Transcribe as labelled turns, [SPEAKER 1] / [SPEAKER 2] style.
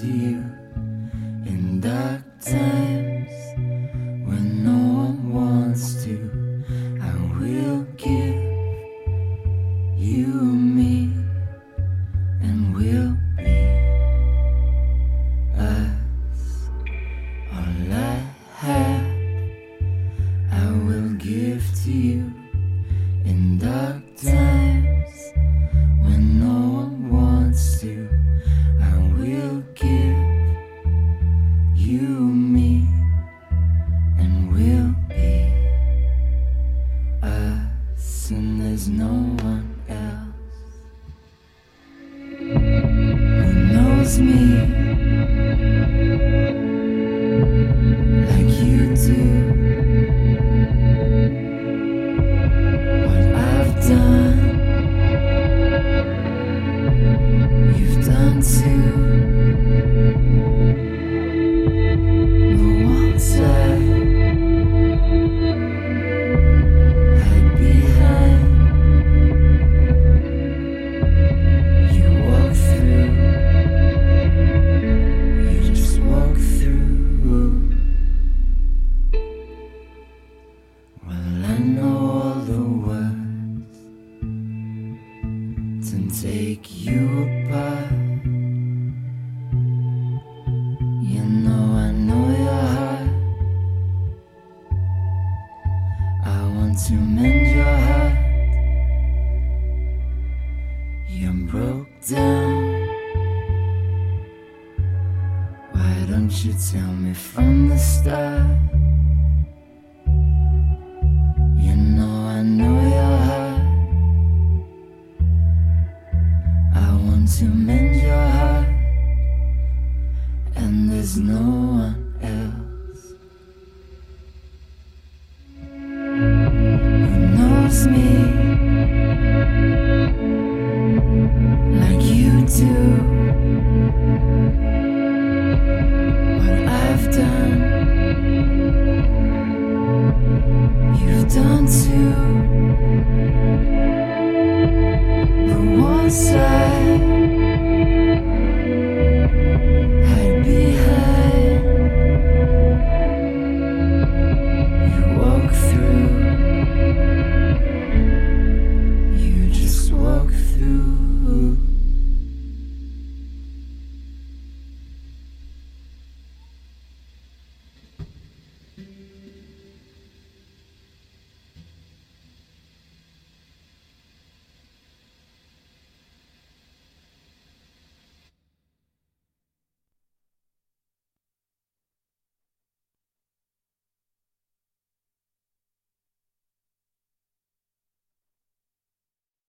[SPEAKER 1] to you in dark times when no one wants to. I will give you me and we'll be us. All I have, I will give to you in dark times me and we'll be us, and there's no one else who knows me like you do. All the words take you apart. You know, I know your heart. I want to mend your heart. You're broke down. Why don't you tell me from the start? To mend your heart, and there's no one else who knows me like you do. What I've done, you've done too. The walls I